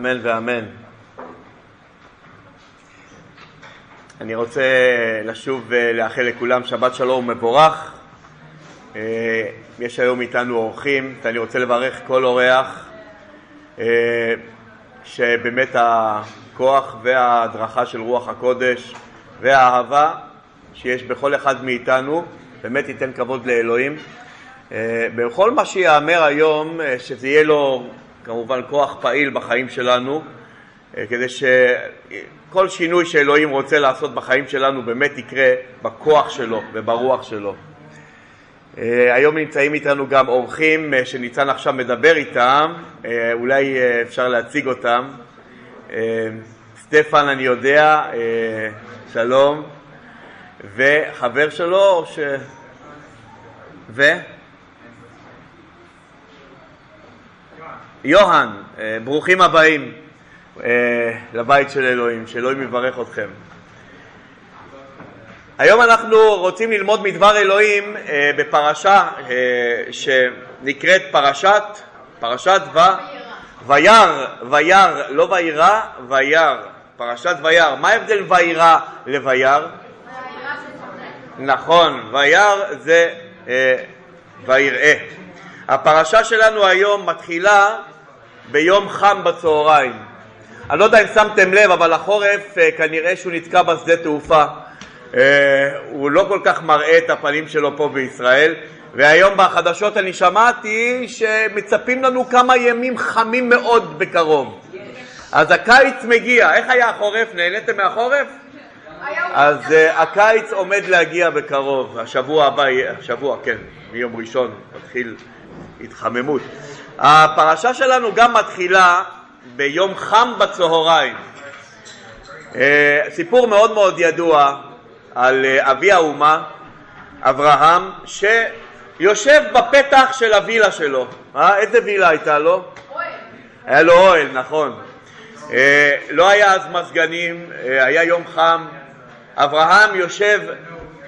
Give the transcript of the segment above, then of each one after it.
אמן ואמן. אני רוצה לשוב ולאחל לכולם שבת שלום ומבורך. אה, יש היום איתנו אורחים, ואני רוצה לברך כל אורח אה, שבאמת הכוח וההדרכה של רוח הקודש והאהבה שיש בכל אחד מאיתנו באמת ייתן כבוד לאלוהים. אה, בכל מה שיאמר היום, שזה יהיה לו כמובן כוח פעיל בחיים שלנו, כדי שכל שינוי שאלוהים רוצה לעשות בחיים שלנו באמת יקרה בכוח שלו וברוח שלו. אה, היום נמצאים איתנו גם אורחים אה, שניצן עכשיו מדבר איתם, אה, אולי אפשר להציג אותם. סטפן אני יודע, שלום, וחבר שלו, ש... ו? יוהן, ברוכים הבאים לבית של אלוהים, שאלוהים יברך אתכם. היום אנחנו רוצים ללמוד מדבר אלוהים אה, בפרשה אה, שנקראת פרשת, פרשת ו... וירא, וירא, לא וירא, וירא, פרשת וירא. מה ההבדל וירא לוירא? נכון, וירא זה אה, ויראה. הפרשה שלנו היום מתחילה ביום חם בצהריים. אני לא יודע אם שמתם לב, אבל החורף אה, כנראה שהוא נתקע בשדה תעופה. אה, הוא לא כל כך מראה את הפנים שלו פה בישראל והיום בחדשות אני שמעתי שמצפים לנו כמה ימים חמים מאוד בקרוב אז הקיץ מגיע, איך היה החורף? נהניתם מהחורף? אז uh, הקיץ עומד להגיע בקרוב, השבוע הבא, השבוע, כן, מיום ראשון מתחיל התחממות. הפרשה שלנו גם מתחילה ביום חם בצהריים. Uh, סיפור מאוד מאוד ידוע על אה, אבי האומה, אברהם, שיושב בפתח של הווילה שלו. אה? איזה וילה הייתה לו? אוהל. היה לו אוהל, נכון. אה, לא היה אז מזגנים, אה, היה יום חם. אברהם יושב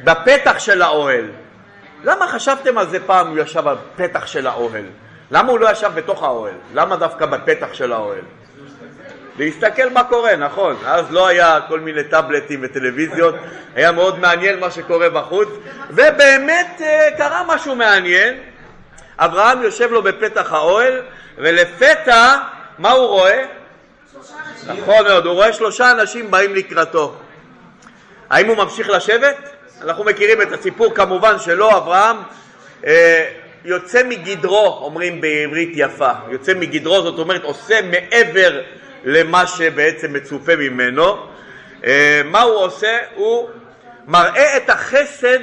בפתח של האוהל. למה חשבתם על זה פעם הוא ישב בפתח של האוהל? למה הוא לא ישב בתוך האוהל? למה דווקא בפתח של האוהל? להסתכל מה קורה, נכון, אז לא היה כל מיני טאבלטים וטלוויזיות, היה מאוד מעניין מה שקורה בחוץ, ובאמת אה, קרה משהו מעניין, אברהם יושב לו בפתח האוהל, ולפתע, מה הוא רואה? נכון מאוד, הוא רואה שלושה אנשים באים לקראתו. האם הוא ממשיך לשבת? אנחנו מכירים את הסיפור כמובן שלא, אברהם אה, יוצא מגדרו, אומרים בעברית יפה, יוצא מגדרו, זאת אומרת עושה מעבר למה שבעצם מצופה ממנו. אה, מה הוא עושה? הוא מראה את החסד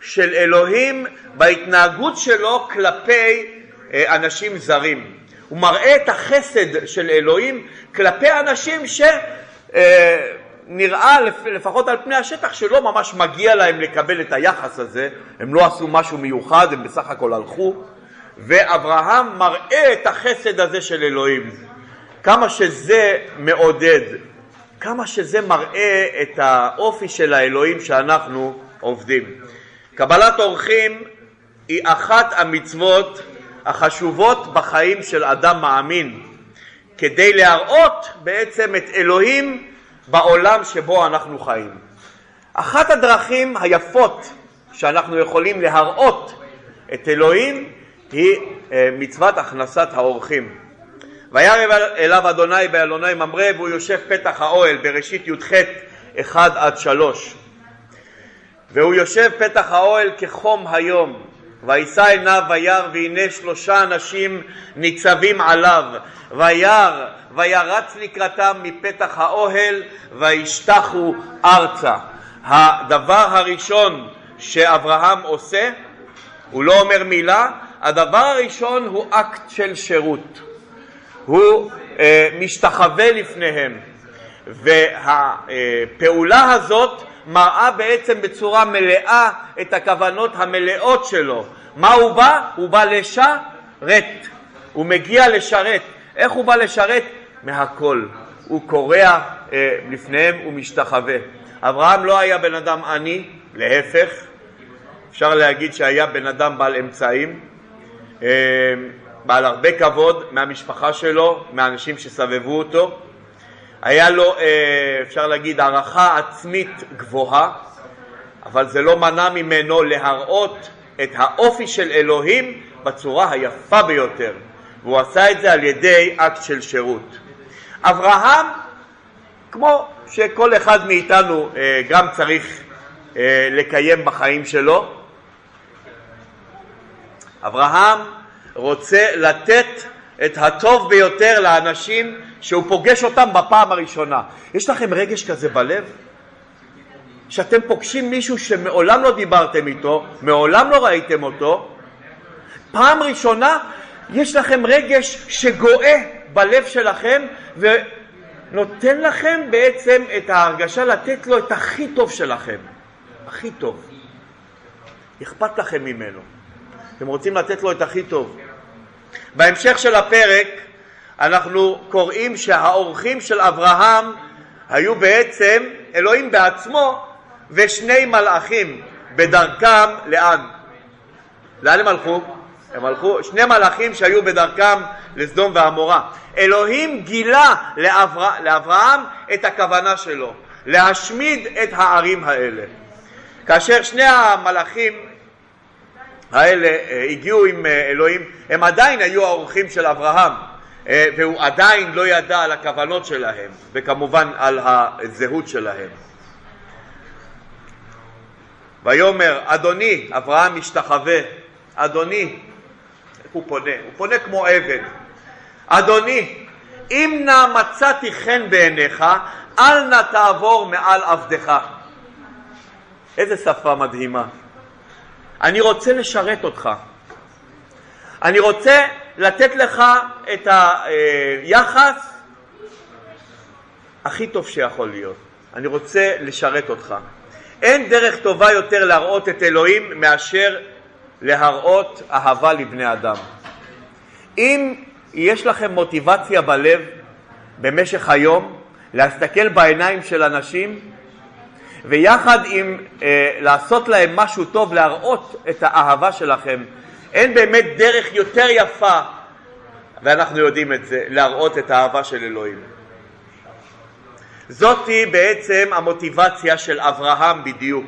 של אלוהים בהתנהגות שלו כלפי אה, אנשים זרים. הוא מראה את החסד של אלוהים כלפי אנשים שנראה אה, לפחות על פני השטח שלא ממש מגיע להם לקבל את היחס הזה, הם לא עשו משהו מיוחד, הם בסך הכל הלכו, ואברהם מראה את החסד הזה של אלוהים. כמה שזה מעודד, כמה שזה מראה את האופי של האלוהים שאנחנו עובדים. קבלת אורחים היא אחת המצוות החשובות בחיים של אדם מאמין, כדי להראות בעצם את אלוהים בעולם שבו אנחנו חיים. אחת הדרכים היפות שאנחנו יכולים להראות את אלוהים היא אה, מצוות הכנסת האורחים. וירא אליו אדוני באלוני ממרא והוא יושב פתח האוהל בראשית י"ח 1 עד 3 והוא יושב פתח האוהל כחום היום וישא עיניו וירא והנה שלושה אנשים ניצבים עליו. וירא וירץ לקראתם מפתח האוהל וישתחו ארצה. הדבר הראשון שאברהם עושה הוא לא אומר מילה הדבר הראשון הוא אקט של שירות. הוא אה, משתחווה לפניהם. והפעולה הזאת מראה בעצם בצורה מלאה את הכוונות המלאות שלו. מה הוא בא? הוא בא לשרת. הוא מגיע לשרת. איך הוא בא לשרת? מהכל. הוא קורע אה, לפניהם ומשתחווה. אברהם לא היה בן אדם עני, להפך, אפשר להגיד שהיה בן אדם בעל אמצעים. אה, בעל הרבה כבוד מהמשפחה שלו, מהאנשים שסבבו אותו. היה לו, אה, אפשר להגיד, הערכה עצמית גבוהה, אבל זה לא מנע ממנו להראות את האופי של אלוהים בצורה היפה ביותר, והוא עשה את זה על ידי אקט של שירות. אברהם, כמו שכל אחד מאיתנו אה, גם צריך אה, לקיים בחיים שלו, אברהם רוצה לתת את הטוב ביותר לאנשים שהוא פוגש אותם בפעם הראשונה. יש לכם רגש כזה בלב? שאתם פוגשים מישהו שמעולם לא דיברתם איתו, מעולם לא ראיתם אותו, פעם ראשונה יש לכם רגש שגואה בלב שלכם ונותן לכם בעצם את ההרגשה לתת לו את הכי טוב שלכם, הכי טוב. אכפת לכם ממנו. אתם רוצים לתת לו את הכי טוב. בהמשך של הפרק אנחנו קוראים שהאורחים של אברהם היו בעצם אלוהים בעצמו ושני מלאכים בדרכם לאן? לאן הם הלכו? הם הלכו, שני מלאכים שהיו בדרכם לסדום ועמורה. אלוהים גילה לאבר... לאברהם את הכוונה שלו, להשמיד את הערים האלה. כאשר שני המלאכים האלה אה, הגיעו עם אה, אלוהים, הם עדיין היו האורחים של אברהם, אה, והוא עדיין לא ידע על הכוונות שלהם, וכמובן על הזהות שלהם. ויאמר, אדוני, אברהם משתחווה, אדוני, איך הוא פונה? הוא פונה כמו עבד. אדוני, אם נא מצאתי חן בעיניך, אל נא תעבור מעל עבדך. איזה שפה מדהימה. אני רוצה לשרת אותך. אני רוצה לתת לך את היחס הכי טוב שיכול להיות. אני רוצה לשרת אותך. אין דרך טובה יותר להראות את אלוהים מאשר להראות אהבה לבני אדם. אם יש לכם מוטיבציה בלב במשך היום להסתכל בעיניים של אנשים ויחד עם אה, לעשות להם משהו טוב, להראות את האהבה שלכם, אין באמת דרך יותר יפה, ואנחנו יודעים את זה, להראות את האהבה של אלוהים. זאתי בעצם המוטיבציה של אברהם בדיוק.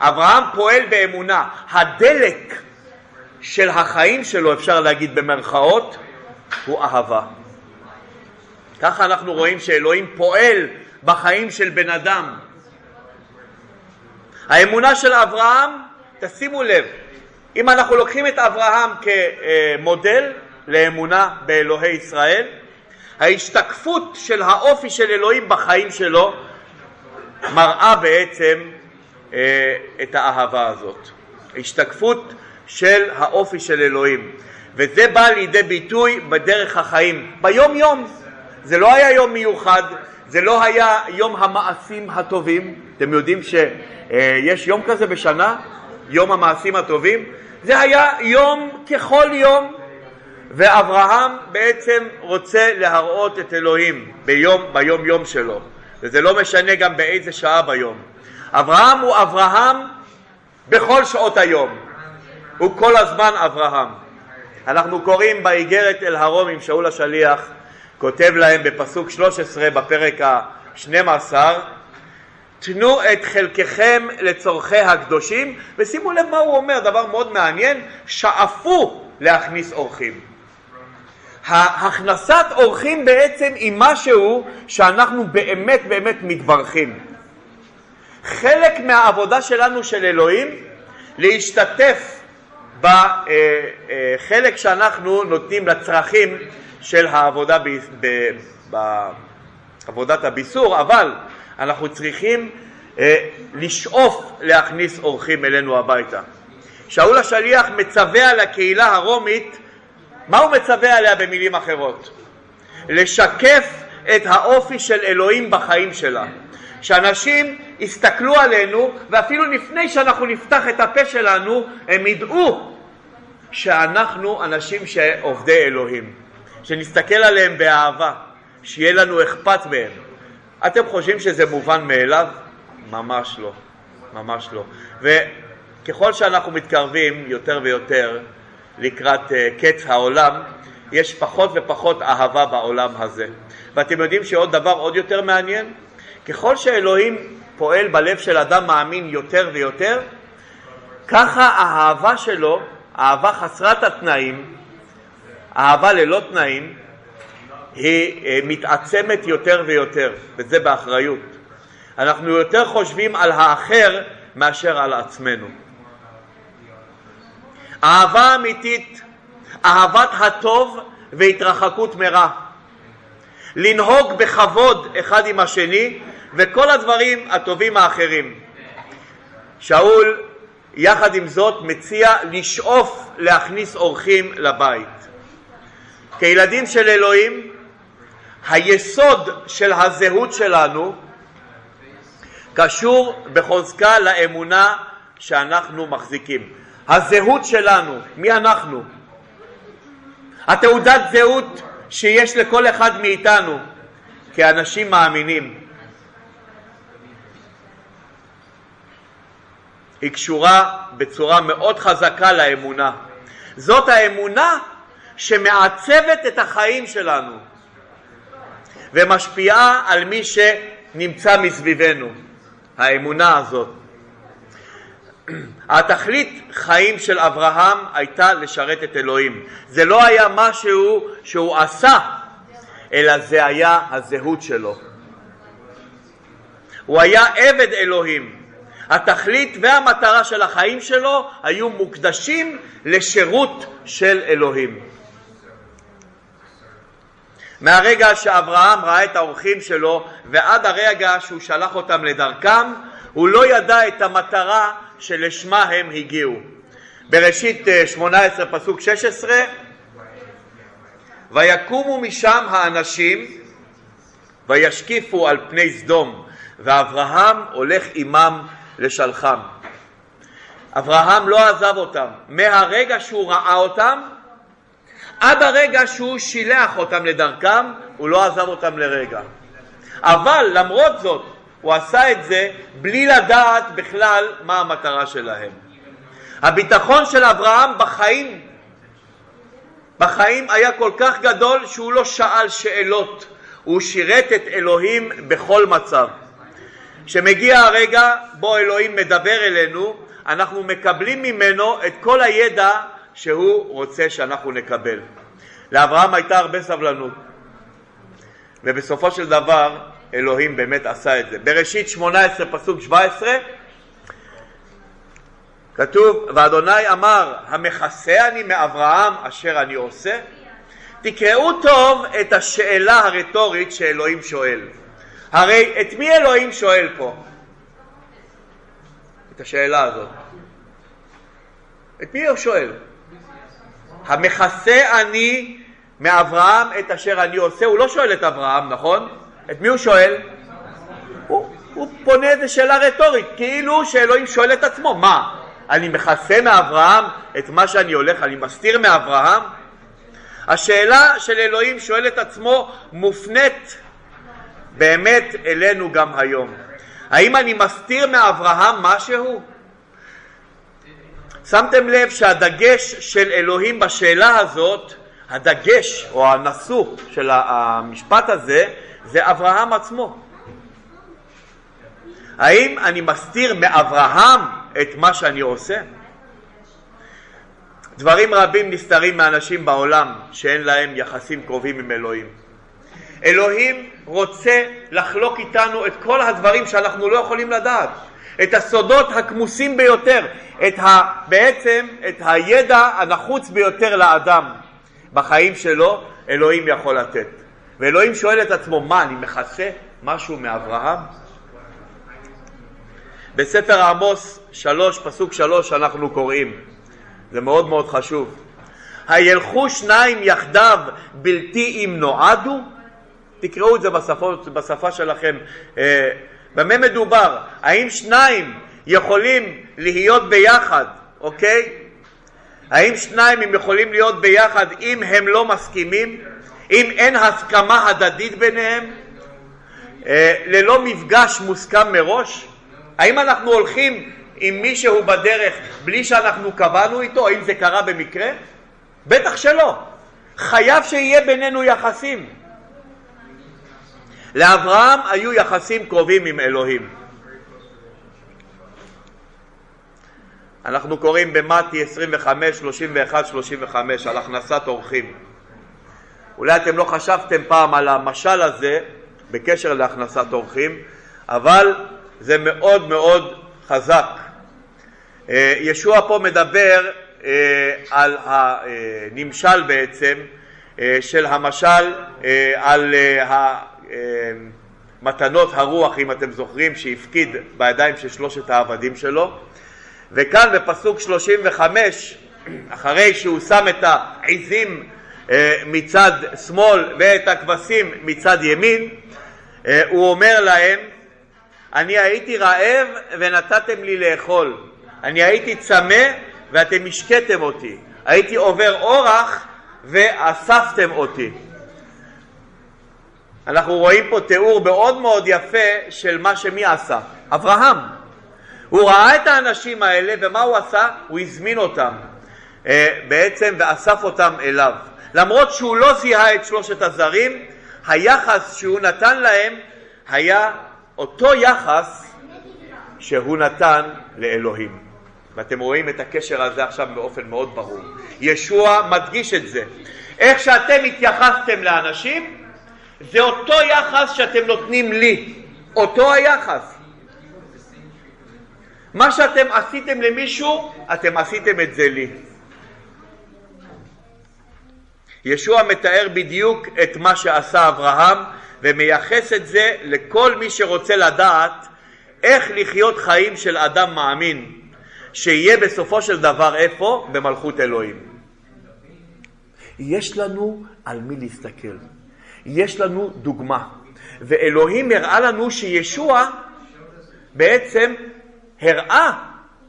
אברהם פועל באמונה. הדלק של החיים שלו, אפשר להגיד במרכאות, הוא אהבה. ככה אנחנו רואים שאלוהים פועל בחיים של בן אדם. האמונה של אברהם, תשימו לב, אם אנחנו לוקחים את אברהם כמודל לאמונה באלוהי ישראל, ההשתקפות של האופי של אלוהים בחיים שלו מראה בעצם אה, את האהבה הזאת. השתקפות של האופי של אלוהים. וזה בא לידי ביטוי בדרך החיים, ביום יום. זה לא היה יום מיוחד, זה לא היה יום המעשים הטובים. אתם יודעים שיש יום כזה בשנה, יום המעשים הטובים? זה היה יום ככל יום, ואברהם בעצם רוצה להראות את אלוהים ביום, ביום יום שלו, וזה לא משנה גם באיזה שעה ביום. אברהם הוא אברהם בכל שעות היום, הוא כל הזמן אברהם. אנחנו קוראים באיגרת אל הרומים, שאול השליח כותב להם בפסוק 13 בפרק ה-12 תנו את חלקכם לצורכי הקדושים ושימו לב מה הוא אומר, דבר מאוד מעניין, שאפו להכניס אורחים. הכנסת אורחים בעצם היא משהו שאנחנו באמת באמת מתברכים. חלק מהעבודה שלנו של אלוהים להשתתף בחלק שאנחנו נותנים לצרכים של העבודה בעבודת הביסור, אבל אנחנו צריכים אה, לשאוף להכניס אורחים אלינו הביתה. שאול השליח מצווה על הקהילה הרומית מה הוא מצווה עליה במילים אחרות? לשקף את האופי של אלוהים בחיים שלה. שאנשים יסתכלו עלינו ואפילו לפני שאנחנו נפתח את הפה שלנו הם ידעו שאנחנו אנשים שעובדי אלוהים, שנסתכל עליהם באהבה, שיהיה לנו אכפת מהם. אתם חושבים שזה מובן מאליו? ממש לא, ממש לא. וככל שאנחנו מתקרבים יותר ויותר לקראת uh, קץ העולם, יש פחות ופחות אהבה בעולם הזה. ואתם יודעים שעוד דבר עוד יותר מעניין? ככל שאלוהים פועל בלב של אדם מאמין יותר ויותר, ככה האהבה שלו, אהבה חסרת התנאים, אהבה ללא תנאים, היא אה, מתעצמת יותר ויותר, וזה באחריות. אנחנו יותר חושבים על האחר מאשר על עצמנו. אהבה אמיתית, אהבת הטוב והתרחקות מרע. לנהוג בכבוד אחד עם השני וכל הדברים הטובים האחרים. שאול יחד עם זאת מציע לשאוף להכניס אורחים לבית. כילדים של אלוהים, היסוד של הזהות שלנו קשור בחוזקה לאמונה שאנחנו מחזיקים. הזהות שלנו, מי אנחנו? התעודת זהות שיש לכל אחד מאיתנו כאנשים מאמינים. היא קשורה בצורה מאוד חזקה לאמונה. זאת האמונה שמעצבת את החיים שלנו ומשפיעה על מי שנמצא מסביבנו, האמונה הזאת. התכלית חיים של אברהם הייתה לשרת את אלוהים. זה לא היה משהו שהוא עשה, אלא זה היה הזהות שלו. הוא היה עבד אלוהים. התכלית והמטרה של החיים שלו היו מוקדשים לשירות של אלוהים. מהרגע שאברהם ראה את האורחים שלו ועד הרגע שהוא שלח אותם לדרכם, הוא לא ידע את המטרה שלשמה הם הגיעו. בראשית 18 אה, פסוק 16 ויקומו משם האנשים וישקיפו על פני סדום ואברהם הולך עמם לשלחם. אברהם לא עזב אותם מהרגע שהוא ראה אותם עד הרגע שהוא שילח אותם לדרכם הוא לא עזב אותם לרגע. אבל למרות זאת הוא עשה את זה בלי לדעת בכלל מה המטרה שלהם. הביטחון של אברהם בחיים, בחיים היה כל כך גדול שהוא לא שאל שאלות, הוא שירת את אלוהים בכל מצב. כשמגיע הרגע בו אלוהים מדבר אלינו, אנחנו מקבלים ממנו את כל הידע שהוא רוצה שאנחנו נקבל. לאברהם הייתה הרבה סבלנות, ובסופו של דבר אלוהים באמת עשה את זה. בראשית 18 פסוק 17 כתוב, ואדוני אמר, המכסה אני מאברהם אשר אני עושה? תקראו טוב את השאלה הרטורית שאלוהים שואל. הרי את מי אלוהים שואל פה? את השאלה הזאת. את מי הוא שואל? המכסה אני מאברהם את אשר אני עושה, הוא לא שואל את אברהם, נכון? את מי הוא שואל? הוא, הוא פונה איזה שאלה רטורית, כאילו שאלוהים שואל את עצמו, מה, אני מכסה מאברהם את מה שאני הולך, אני מסתיר מאברהם? השאלה של אלוהים שואל את עצמו מופנית באמת אלינו גם היום. האם אני מסתיר מאברהם משהו? שמתם לב שהדגש של אלוהים בשאלה הזאת, הדגש או הנשוא של המשפט הזה, זה אברהם עצמו. האם אני מסתיר מאברהם את מה שאני עושה? דברים רבים נסתרים מאנשים בעולם שאין להם יחסים קרובים עם אלוהים. אלוהים רוצה לחלוק איתנו את כל הדברים שאנחנו לא יכולים לדעת, את הסודות הכמוסים ביותר, את ה, בעצם את הידע הנחוץ ביותר לאדם בחיים שלו, אלוהים יכול לתת. ואלוהים שואל את עצמו, מה, אני מכסה משהו מאברהם? בספר עמוס שלוש, פסוק שלוש, אנחנו קוראים, זה מאוד מאוד חשוב. הילכו שניים יחדיו בלתי אם נועדו? תקראו את זה בשפות, בשפה שלכם. במה מדובר? האם שניים יכולים להיות ביחד, אוקיי? האם שניים הם יכולים להיות ביחד אם הם לא מסכימים? אם אין הסכמה הדדית ביניהם? אה, ללא מפגש מוסכם מראש? האם אנחנו הולכים עם מישהו בדרך בלי שאנחנו קבענו איתו? האם זה קרה במקרה? בטח שלא. חייב שיהיה בינינו יחסים. לאברהם היו יחסים קרובים עם אלוהים. אנחנו קוראים במתי 25, 31, 35 על הכנסת אורחים. אולי אתם לא חשבתם פעם על המשל הזה בקשר להכנסת אורחים, אבל זה מאוד מאוד חזק. אה, ישוע פה מדבר אה, על הנמשל בעצם אה, של המשל על מתנות הרוח, אם אתם זוכרים, שהפקיד בידיים של שלושת העבדים שלו. וכאן בפסוק 35, אחרי שהוא שם את העזים מצד שמאל ואת הכבשים מצד ימין, הוא אומר להם, אני הייתי רעב ונתתם לי לאכול, אני הייתי צמא ואתם השקיתם אותי, הייתי עובר אורח ואספתם אותי. אנחנו רואים פה תיאור מאוד מאוד יפה של מה שמי עשה? אברהם. הוא ראה את האנשים האלה ומה הוא עשה? הוא הזמין אותם אה, בעצם ואסף אותם אליו. למרות שהוא לא זיהה את שלושת הזרים, היחס שהוא נתן להם היה אותו יחס שהוא נתן לאלוהים. ואתם רואים את הקשר הזה עכשיו באופן מאוד ברור. ישוע מדגיש את זה. איך שאתם התייחסתם לאנשים, זה אותו יחס שאתם נותנים לי. אותו היחס. מה שאתם עשיתם למישהו, אתם עשיתם את זה לי. ישוע מתאר בדיוק את מה שעשה אברהם ומייחס את זה לכל מי שרוצה לדעת איך לחיות חיים של אדם מאמין, שיהיה בסופו של דבר איפה? במלכות אלוהים. יש לנו על מי להסתכל, יש לנו דוגמה, ואלוהים הראה לנו שישוע בעצם הראה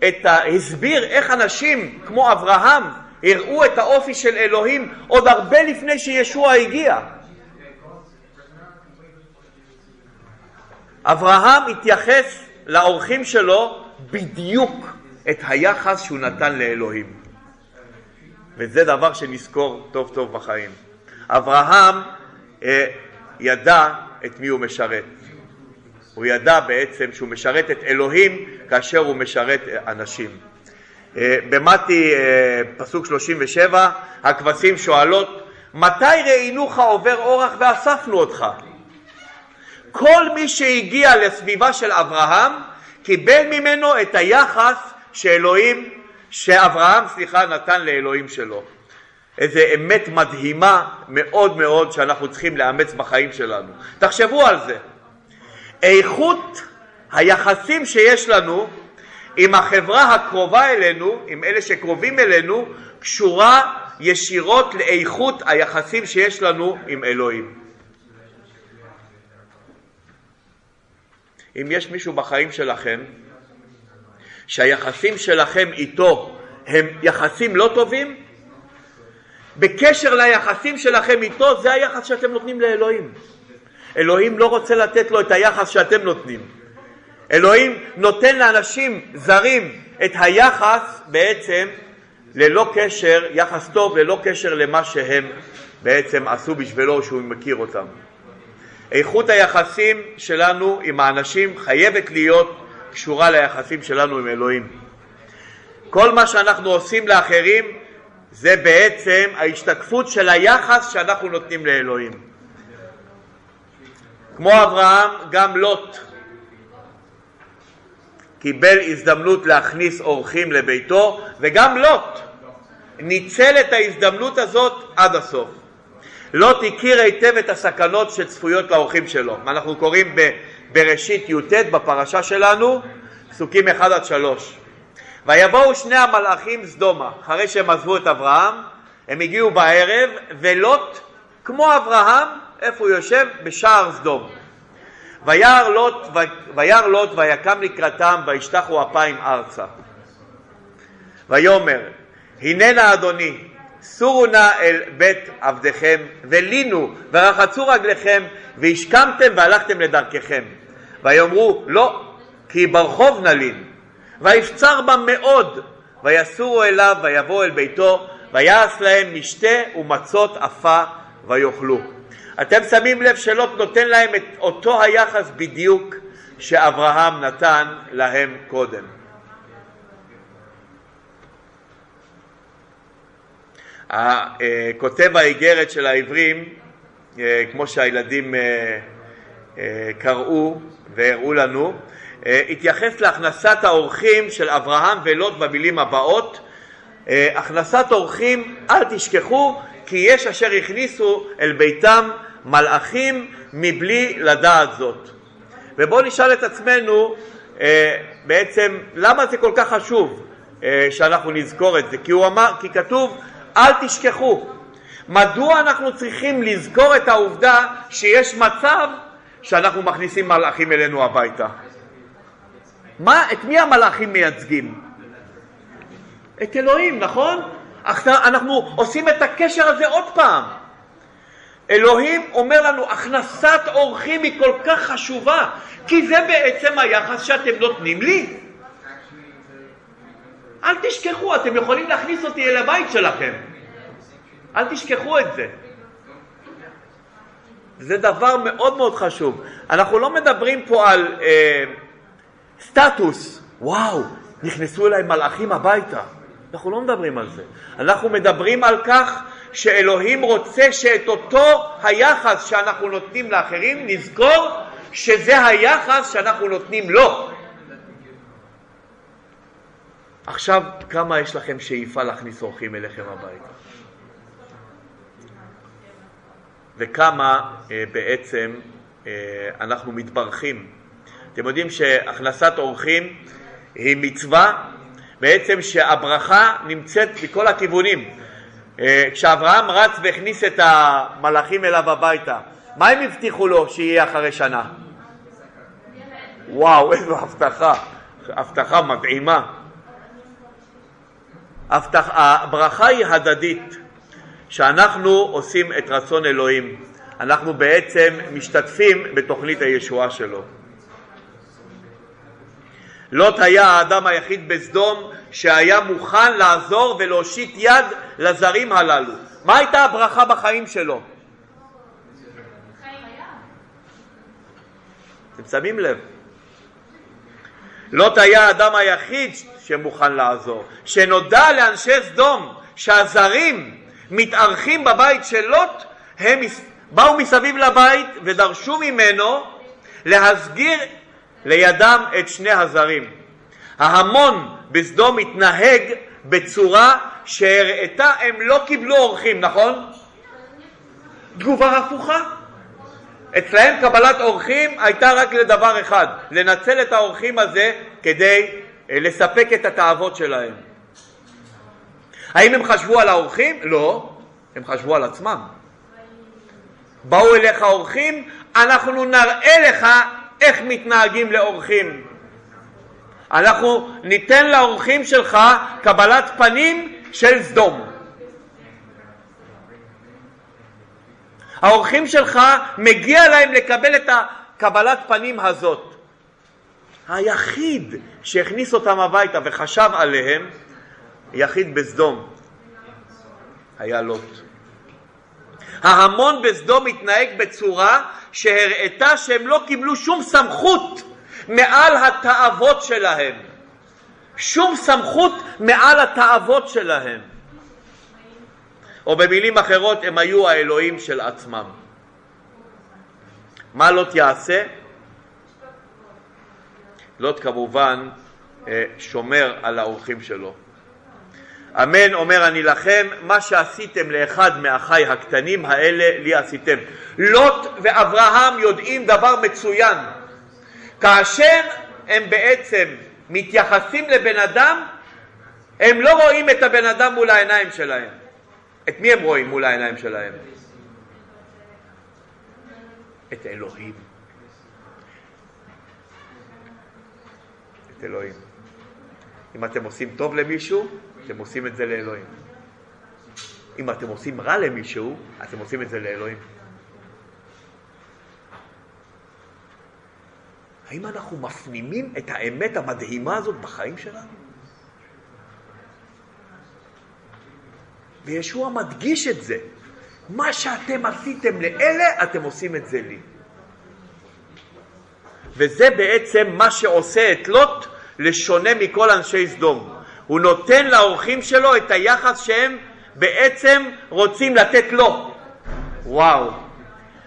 את ה... הסביר איך אנשים כמו אברהם הראו את האופי של אלוהים עוד הרבה לפני שישוע הגיע. אברהם התייחס לאורחים שלו בדיוק את היחס שהוא נתן לאלוהים. וזה דבר שנזכור טוב טוב בחיים. אברהם ידע את מי הוא משרת. הוא ידע בעצם שהוא משרת את אלוהים כאשר הוא משרת אנשים. אה, במתי אה, פסוק 37 הכבשים שואלות מתי ראינוך עובר אורח ואספנו אותך? כל מי שהגיע לסביבה של אברהם קיבל ממנו את היחס שאלוהים, שאברהם, סליחה, נתן לאלוהים שלו. איזו אמת מדהימה מאוד מאוד שאנחנו צריכים לאמץ בחיים שלנו. תחשבו על זה. איכות היחסים שיש לנו עם החברה הקרובה אלינו, עם אלה שקרובים אלינו, קשורה ישירות לאיכות היחסים שיש לנו עם אלוהים. אם יש מישהו בחיים שלכם שהיחסים שלכם איתו הם יחסים לא טובים, בקשר ליחסים שלכם איתו זה היחס שאתם נותנים לאלוהים. אלוהים לא רוצה לתת לו את היחס שאתם נותנים. אלוהים נותן לאנשים זרים את היחס בעצם ללא קשר, יחס טוב ללא קשר למה שהם בעצם עשו בשבילו שהוא מכיר אותם. איכות היחסים שלנו עם האנשים חייבת להיות קשורה ליחסים שלנו עם אלוהים. כל מה שאנחנו עושים לאחרים זה בעצם ההשתקפות של היחס שאנחנו נותנים לאלוהים. כמו אברהם, גם לוט קיבל הזדמנות להכניס אורחים לביתו, וגם לוט ניצל את ההזדמנות הזאת עד הסוף. לוט הכיר היטב את הסכנות שצפויות לאורחים שלו. אנחנו קוראים בראשית י"ט בפרשה שלנו, פסוקים 1 עד 3. ויבואו שני המלאכים סדומה, אחרי שהם עזבו את אברהם, הם הגיעו בערב, ולוט, כמו אברהם, איפה הוא יושב? בשער סדום. וירא לוט, לוט ויקם לקראתם וישתחו אפיים ארצה. ויאמר הננה אדוני סורו נא אל בית עבדיכם ולינו ורחצו רגליכם והשכמתם והלכתם לדרככם ויאמרו לא כי ברחוב נלין ויפצר בם מאוד ויסורו אליו ויבואו אל ביתו ויעש להם משתה ומצות עפה ויאכלו. אתם שמים לב שלוט נותן להם את אותו היחס בדיוק שאברהם נתן להם קודם. כותב האיגרת של העברים, אה, כמו שהילדים אה, אה, קראו והראו לנו, התייחס להכנסת האורחים של אברהם ולוט במילים הבאות: הכנסת אורחים אל תשכחו כי יש אשר הכניסו אל ביתם מלאכים מבלי לדעת זאת. ובואו נשאל את עצמנו בעצם למה זה כל כך חשוב שאנחנו נזכור את זה כי, הוא אמר, כי כתוב אל תשכחו. מדוע אנחנו צריכים לזכור את העובדה שיש מצב שאנחנו מכניסים מלאכים אלינו הביתה? מה, את מי המלאכים מייצגים? את אלוהים, נכון? אנחנו עושים את הקשר הזה עוד פעם. אלוהים אומר לנו, הכנסת אורחים היא כל כך חשובה, כי זה בעצם היחס שאתם נותנים לי. אל תשכחו, אתם יכולים להכניס אותי אל הבית שלכם. אל תשכחו את זה. זה דבר מאוד מאוד חשוב. אנחנו לא מדברים פה על אה, סטטוס, וואו, נכנסו אליי מלאכים הביתה. אנחנו לא מדברים על זה. אנחנו מדברים על כך שאלוהים רוצה שאת אותו היחס שאנחנו נותנים לאחרים, נזכור שזה היחס שאנחנו נותנים לו. עכשיו, כמה יש לכם שאיפה להכניס אורחים אליכם הביתה? וכמה אה, בעצם אה, אנחנו מתברכים. אתם יודעים שהכנסת אורחים היא מצווה בעצם שהברכה נמצאת מכל הכיוונים. אה, כשאברהם רץ והכניס את המלאכים אליו הביתה, מה הם הבטיחו לו שיהיה אחרי שנה? וואו, איזו הבטחה, הבטחה מדהימה. הבטח, הברכה היא הדדית, שאנחנו עושים את רצון אלוהים. אנחנו בעצם משתתפים בתוכנית הישועה שלו. לוט היה האדם היחיד בסדום שהיה מוכן לעזור ולהושיט יד לזרים הללו. מה הייתה הברכה בחיים שלו? אתם שמים לב? לוט היה האדם היחיד שמוכן לעזור. שנודע לאנשי סדום שהזרים מתארחים בבית של לוט, הם באו מסביב לבית ודרשו ממנו להסגיר לידם את שני הזרים. ההמון בסדום התנהג בצורה שהראתה הם לא קיבלו אורחים, נכון? תגובה הפוכה. אצלהם קבלת אורחים הייתה רק לדבר אחד, לנצל את האורחים הזה כדי אה, לספק את התאוות שלהם. האם הם חשבו על האורחים? לא, הם חשבו על עצמם. באו אליך אורחים, אנחנו נראה לך איך מתנהגים לאורחים. אנחנו ניתן לאורחים שלך קבלת פנים של סדום. האורחים שלך, מגיע להם לקבל את הקבלת פנים הזאת. היחיד שהכניס אותם הביתה וחשב עליהם, יחיד בסדום, היה לוט. ההמון בסדום התנהג בצורה שהראתה שהם לא קיבלו שום סמכות מעל התאוות שלהם. שום סמכות מעל התאוות שלהם. או במילים אחרות, הם היו האלוהים של עצמם. מה לוט יעשה? לוט כמובן אה, שומר על האורחים שלו. אמן אומר אני לכם, מה שעשיתם לאחד מאחיי הקטנים האלה לי עשיתם. לוט ואברהם יודעים דבר מצוין. כאשר הם בעצם מתייחסים לבן אדם, הם לא רואים את הבן אדם מול העיניים שלהם. את מי הם רואים מול העיניים שלהם? את אלוהים. את אלוהים. אם אתם עושים טוב למישהו, אתם עושים את זה לאלוהים. אם אתם עושים רע למישהו, אתם עושים את זה לאלוהים. האם אנחנו מפנימים את האמת המדהימה הזאת בחיים שלנו? וישוע מדגיש את זה. מה שאתם עשיתם לאלה, אתם עושים את זה לי. וזה בעצם מה שעושה את לוט לשונה מכל אנשי סדום. הוא נותן לאורחים שלו את היחס שהם בעצם רוצים לתת לו. וואו.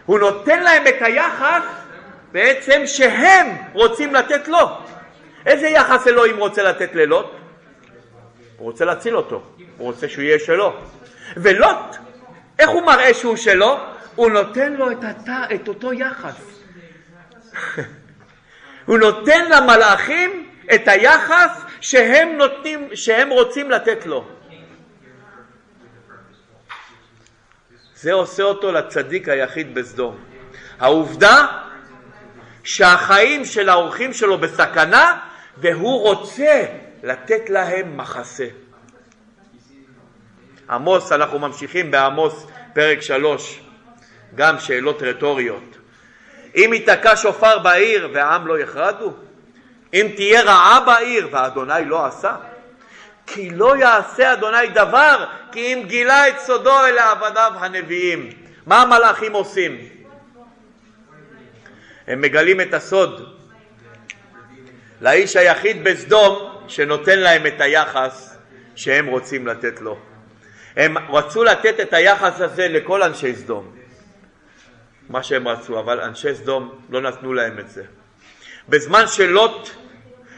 הוא נותן להם את היחס בעצם שהם רוצים לתת לו. איזה יחס אלוהים רוצה לתת ללוט? הוא רוצה להציל אותו, הוא רוצה שהוא יהיה שלו. ולוט, איך הוא מראה שהוא שלו? הוא נותן לו את, התא, את אותו יחס. הוא נותן למלאכים את היחס שהם, נותנים, שהם רוצים לתת לו. זה עושה אותו לצדיק היחיד בסדום. העובדה שהחיים של האורחים שלו בסכנה והוא רוצה לתת להם מחסה. עמוס, אנחנו ממשיכים בעמוס פרק שלוש, גם שאלות רטוריות. אם ייתקע שופר בעיר והעם לא יחרדו? אם תהיה רעה בעיר ואדוני לא עשה? כי לא יעשה אדוני דבר, כי אם גילה את סודו אל עבדיו הנביאים. מה המלאכים עושים? הם מגלים את הסוד לאיש היחיד בסדום שנותן להם את היחס שהם רוצים לתת לו. הם רצו לתת את היחס הזה לכל אנשי סדום, מה שהם רצו, אבל אנשי סדום לא נתנו להם את זה. בזמן שלוט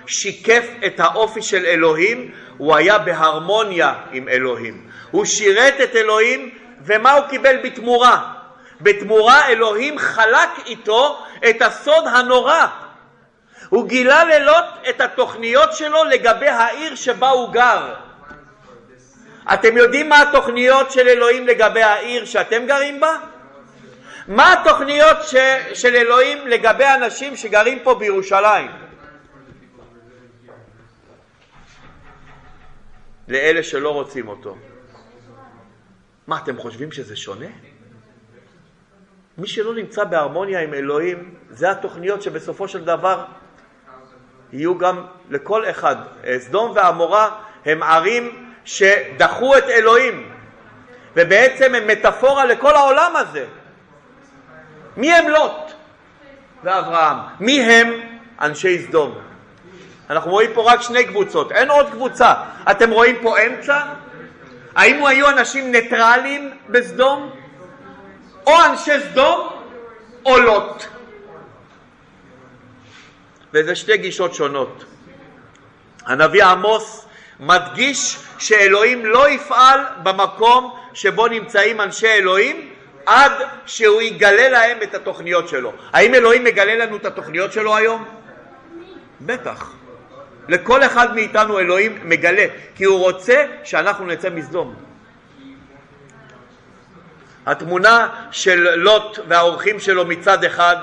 שיקף את האופי של אלוהים, הוא היה בהרמוניה עם אלוהים. הוא שירת את אלוהים, ומה הוא קיבל בתמורה? בתמורה אלוהים חלק איתו את הסוד הנורא. הוא גילה ללוט את התוכניות שלו לגבי העיר שבה הוא גר. אתם יודעים מה התוכניות של אלוהים לגבי העיר שאתם גרים בה? מה התוכניות ש, של אלוהים לגבי אנשים שגרים פה בירושלים? לאלה שלא רוצים אותו. מה, אתם חושבים שזה שונה? מי שלא נמצא בהרמוניה עם אלוהים, זה התוכניות שבסופו של דבר יהיו גם לכל אחד. סדום ועמורה הם ערים שדחו את אלוהים, ובעצם הם מטאפורה לכל העולם הזה. מי הם לוט ואברהם? מי הם אנשי סדום? אנחנו רואים פה רק שני קבוצות, אין עוד קבוצה. אתם רואים פה אמצע? האם היו אנשים ניטרלים בסדום? או אנשי סדום או לוט. וזה שתי גישות שונות. הנביא עמוס מדגיש שאלוהים לא יפעל במקום שבו נמצאים אנשי אלוהים עד שהוא יגלה להם את התוכניות שלו. האם אלוהים מגלה לנו את התוכניות שלו היום? בטח. לכל אחד מאיתנו אלוהים מגלה, כי הוא רוצה שאנחנו נצא מסדום. התמונה של לוט והאורחים שלו מצד אחד,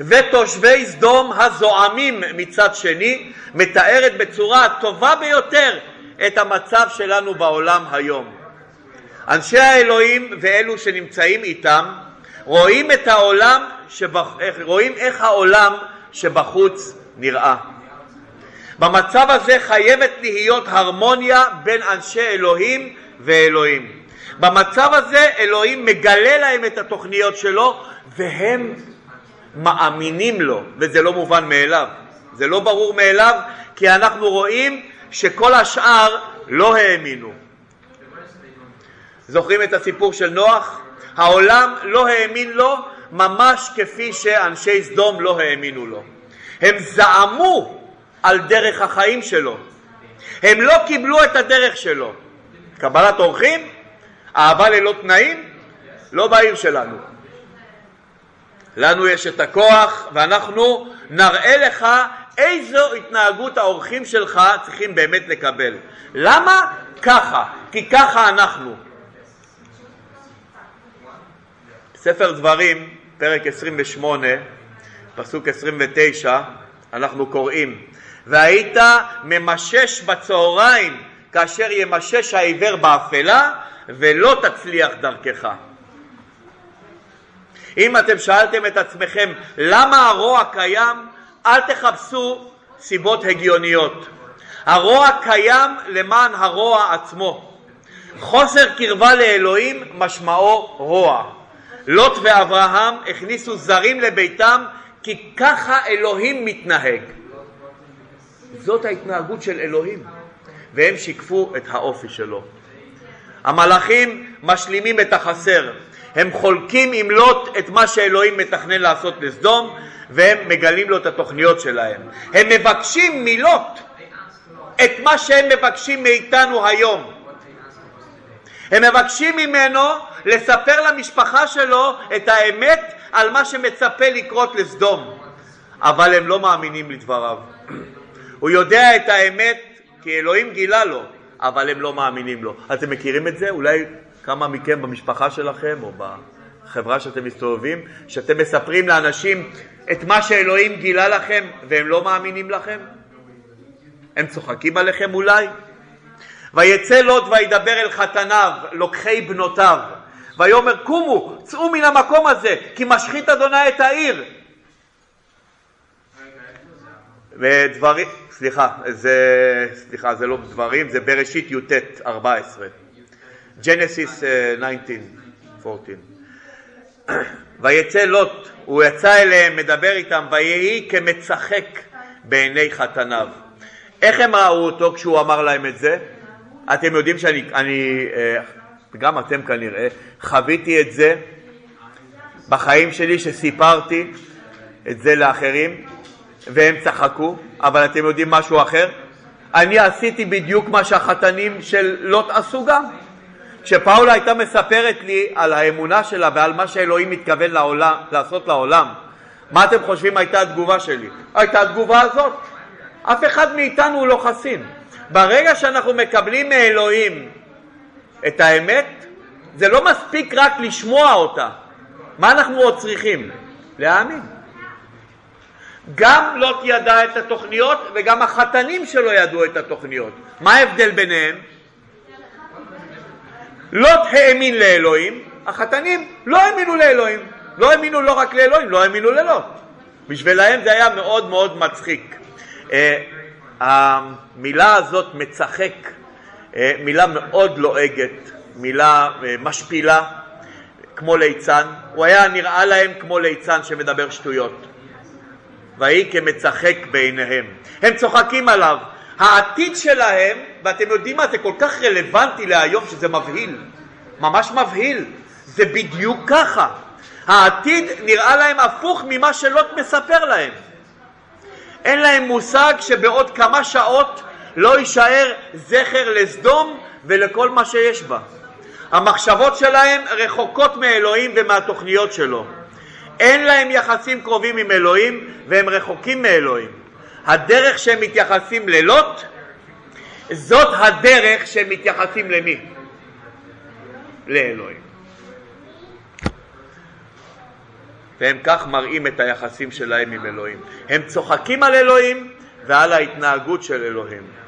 ותושבי סדום הזועמים מצד שני, מתארת בצורה הטובה ביותר את המצב שלנו בעולם היום. אנשי האלוהים ואלו שנמצאים איתם רואים את העולם, שבח... רואים איך העולם שבחוץ נראה. במצב הזה חייבת להיות הרמוניה בין אנשי אלוהים ואלוהים. במצב הזה אלוהים מגלה להם את התוכניות שלו והם מאמינים לו, וזה לא מובן מאליו. זה לא ברור מאליו כי אנחנו רואים שכל השאר לא האמינו. זוכרים את הסיפור של נוח? העולם לא האמין לו ממש כפי שאנשי סדום לא האמינו לו. הם זעמו על דרך החיים שלו. הם לא קיבלו את הדרך שלו. קבלת אורחים, אהבה ללא תנאים, לא בעיר שלנו. לנו יש את הכוח ואנחנו נראה לך איזו התנהגות האורחים שלך צריכים באמת לקבל. למה? ככה, כי ככה אנחנו. ספר דברים, פרק 28, פסוק 29, אנחנו קוראים והיית ממשש בצהריים כאשר ימשש העיוור באפלה ולא תצליח דרכך. אם אתם שאלתם את עצמכם למה הרוע קיים, אל תחפשו סיבות הגיוניות. הרוע קיים למען הרוע עצמו. חוסר קרבה לאלוהים משמעו רוע. לוט ואברהם הכניסו זרים לביתם כי ככה אלוהים מתנהג. זאת ההתנהגות של אלוהים, והם שיקפו את האופי שלו. המלאכים משלימים את החסר, הם חולקים עם לוט את מה שאלוהים מתכנן לעשות לסדום, והם מגלים לו את התוכניות שלהם. הם מבקשים מלוט את מה שהם מבקשים מאיתנו היום. הם מבקשים ממנו לספר למשפחה שלו את האמת על מה שמצפה לקרות לסדום, אבל הם לא מאמינים לדבריו. הוא יודע את האמת כי אלוהים גילה לו, אבל הם לא מאמינים לו. אתם מכירים את זה? אולי כמה מכם במשפחה שלכם או בחברה שאתם מסתובבים, שאתם מספרים לאנשים את מה שאלוהים גילה לכם והם לא מאמינים לכם? הם צוחקים עליכם אולי? ויצא לוט וידבר אל חתניו, לוקחי בנותיו, ויאמר קומו, צאו מן המקום הזה, כי משחית אדוני את העיר. ודברים, סליחה, זה, סליחה, זה לא דברים, זה בראשית י"ט 14. ג'נסיס 19, 14. ויצא לוט, הוא יצא אליהם, מדבר איתם, ויהי כמצחק בעיני חתניו. איך הם ראו אותו כשהוא אמר להם את זה? אתם יודעים שאני, אני, אה, גם אתם כנראה, חוויתי את זה בחיים שלי שסיפרתי את זה לאחרים והם צחקו, אבל אתם יודעים משהו אחר? אני עשיתי בדיוק מה שהחתנים של לוט עשו גם. כשפאולה הייתה מספרת לי על האמונה שלה ועל מה שאלוהים מתכוון לעולם, לעשות לעולם, מה אתם חושבים הייתה התגובה שלי? הייתה התגובה הזאת. אף אחד מאיתנו לא חסין. ברגע שאנחנו מקבלים מאלוהים את האמת, זה לא מספיק רק לשמוע אותה. מה אנחנו עוד צריכים? להאמין. גם לוט ידע את התוכניות וגם החתנים שלו ידעו את התוכניות. מה ההבדל ביניהם? לוט האמין לאלוהים, החתנים לא האמינו לאלוהים. לא האמינו לא רק לאלוהים, לא האמינו ללוט. בשבילהם זה היה מאוד מאוד מצחיק. אה, המילה הזאת מצחק, מילה מאוד לועגת, מילה אה, משפילה, כמו ליצן. הוא היה נראה להם כמו ליצן שמדבר שטויות. ויהי כמצחק בעיניהם. הם צוחקים עליו. העתיד שלהם, ואתם יודעים מה, זה כל כך רלוונטי להיום שזה מבהיל. ממש מבהיל. זה בדיוק ככה. העתיד נראה להם הפוך ממה שלוט מספר להם. אין להם מושג שבעוד כמה שעות לא יישאר זכר לסדום ולכל מה שיש בה. המחשבות שלהם רחוקות מאלוהים ומהתוכניות שלו. אין להם יחסים קרובים עם אלוהים והם רחוקים מאלוהים. הדרך שהם מתייחסים ללוט, זאת הדרך שהם מתייחסים למי? לאלוהים. והם כך מראים את היחסים שלהם עם אלוהים. הם צוחקים על אלוהים ועל ההתנהגות של אלוהים.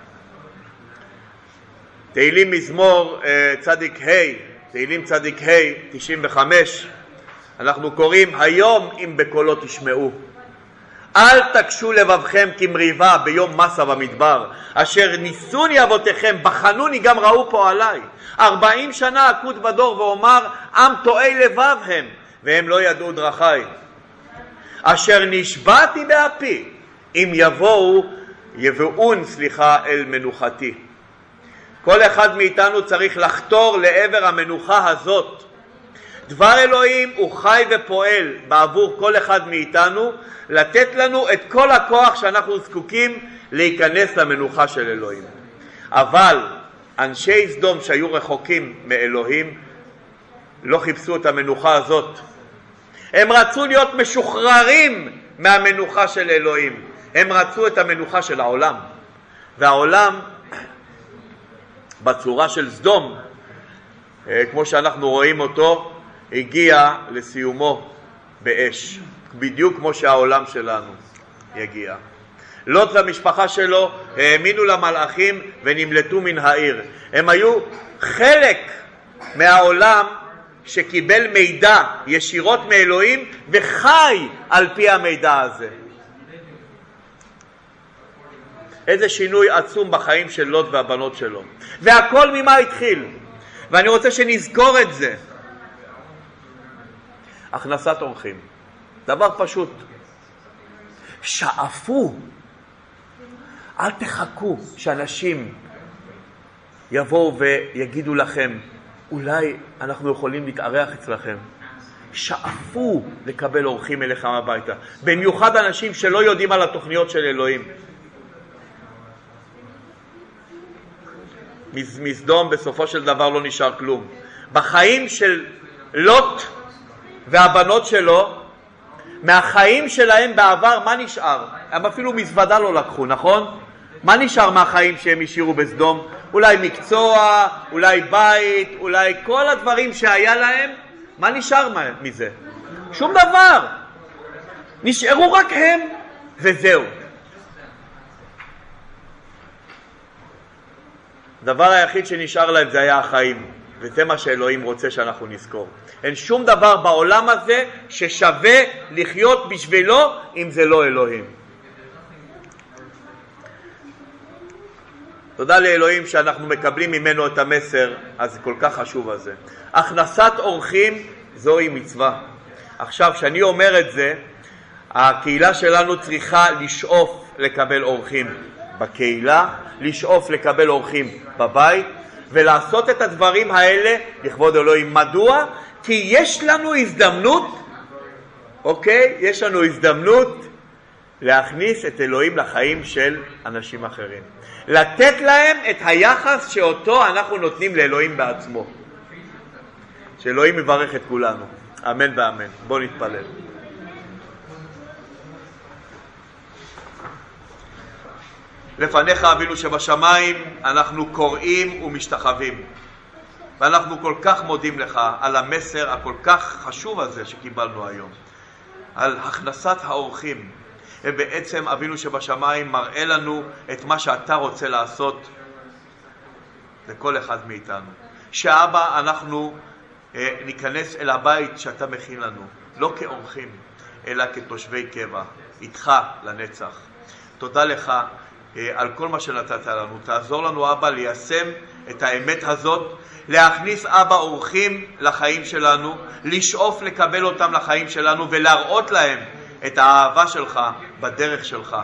תהילים מזמור אה, צדיק ה', תהילים צדיק ה', 95, אנחנו קוראים היום אם בקולו תשמעו. אל תקשו לבבכם כמריבה ביום מסה במדבר, אשר ניסוני אבותיכם, בחנוני גם ראו פועלי. ארבעים שנה אקוד בדור ואומר, עם טועי לבב הם, והם לא ידעו דרכי. אשר נשבעתי באפי, אם יבואו, יבואון, סליחה, אל מנוחתי. כל אחד מאיתנו צריך לחתור לעבר המנוחה הזאת. דבר אלוהים הוא חי ופועל בעבור כל אחד מאיתנו לתת לנו את כל הכוח שאנחנו זקוקים להיכנס למנוחה של אלוהים. אבל אנשי סדום שהיו רחוקים מאלוהים לא חיפשו את המנוחה הזאת. הם רצו להיות משוחררים מהמנוחה של אלוהים. הם רצו את המנוחה של העולם. והעולם בצורה של סדום, אה, כמו שאנחנו רואים אותו, הגיע לסיומו באש, בדיוק כמו שהעולם שלנו יגיע. לוט והמשפחה שלו האמינו למלאכים ונמלטו מן העיר. הם היו חלק מהעולם שקיבל מידע ישירות מאלוהים וחי על פי המידע הזה. איזה שינוי עצום בחיים של לוט והבנות שלו. והכל ממה התחיל? ואני רוצה שנזכור את זה. הכנסת אורחים, דבר פשוט. שאפו, אל תחכו שאנשים יבואו ויגידו לכם, אולי אנחנו יכולים להתארח אצלכם. שאפו לקבל אורחים אליכם הביתה, במיוחד אנשים שלא יודעים על התוכניות של אלוהים. מסדום בסופו של דבר לא נשאר כלום. בחיים של לוט והבנות שלו, מהחיים שלהם בעבר, מה נשאר? הם אפילו מזוודה לא לקחו, נכון? מה נשאר מהחיים שהם השאירו בסדום? אולי מקצוע, אולי בית, אולי כל הדברים שהיה להם, מה נשאר מזה? שום דבר. נשארו רק הם, וזהו. הדבר היחיד שנשאר להם זה היה החיים, וזה מה שאלוהים רוצה שאנחנו נזכור. אין שום דבר בעולם הזה ששווה לחיות בשבילו אם זה לא אלוהים. תודה לאלוהים שאנחנו מקבלים ממנו את המסר הזה כל כך חשוב הזה. הכנסת אורחים זוהי מצווה. עכשיו, כשאני אומר את זה, הקהילה שלנו צריכה לשאוף לקבל אורחים בקהילה, לשאוף לקבל אורחים בבית, ולעשות את הדברים האלה לכבוד אלוהים. מדוע? כי יש לנו הזדמנות, אוקיי? יש לנו הזדמנות להכניס את אלוהים לחיים של אנשים אחרים. לתת להם את היחס שאותו אנחנו נותנים לאלוהים בעצמו. שאלוהים יברך את כולנו. אמן ואמן. בואו נתפלל. לפניך אבינו שבשמיים אנחנו קוראים ומשתחווים. ואנחנו כל כך מודים לך על המסר הכל כך חשוב הזה שקיבלנו היום. על הכנסת האורחים. ובעצם אבינו שבשמיים מראה לנו את מה שאתה רוצה לעשות לכל אחד מאיתנו. שאבא, אנחנו אה, ניכנס אל הבית שאתה מכין לנו, לא כאורחים, אלא כתושבי קבע, איתך לנצח. תודה לך על כל מה שנתת לנו. תעזור לנו, אבא, ליישם את האמת הזאת, להכניס, אבא, אורחים לחיים שלנו, לשאוף לקבל אותם לחיים שלנו ולהראות להם את האהבה שלך בדרך שלך.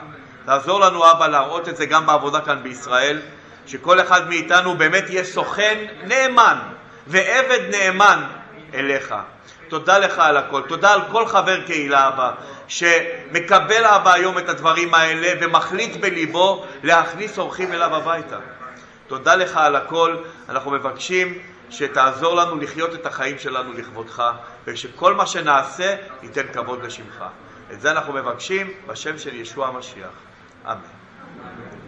תעזור לנו, אבא, להראות את זה גם בעבודה כאן בישראל, שכל אחד מאיתנו באמת יהיה סוכן נאמן ועבד נאמן אליך. תודה לך על הכל. תודה על כל חבר קהילה אבא, שמקבל אבא היום את הדברים האלה ומחליט בליבו להכניס אורחים אליו הביתה. תודה לך על הכל. אנחנו מבקשים שתעזור לנו לחיות את החיים שלנו לכבודך, ושכל מה שנעשה ייתן כבוד לשמך. את זה אנחנו מבקשים בשם של ישוע המשיח. אמן.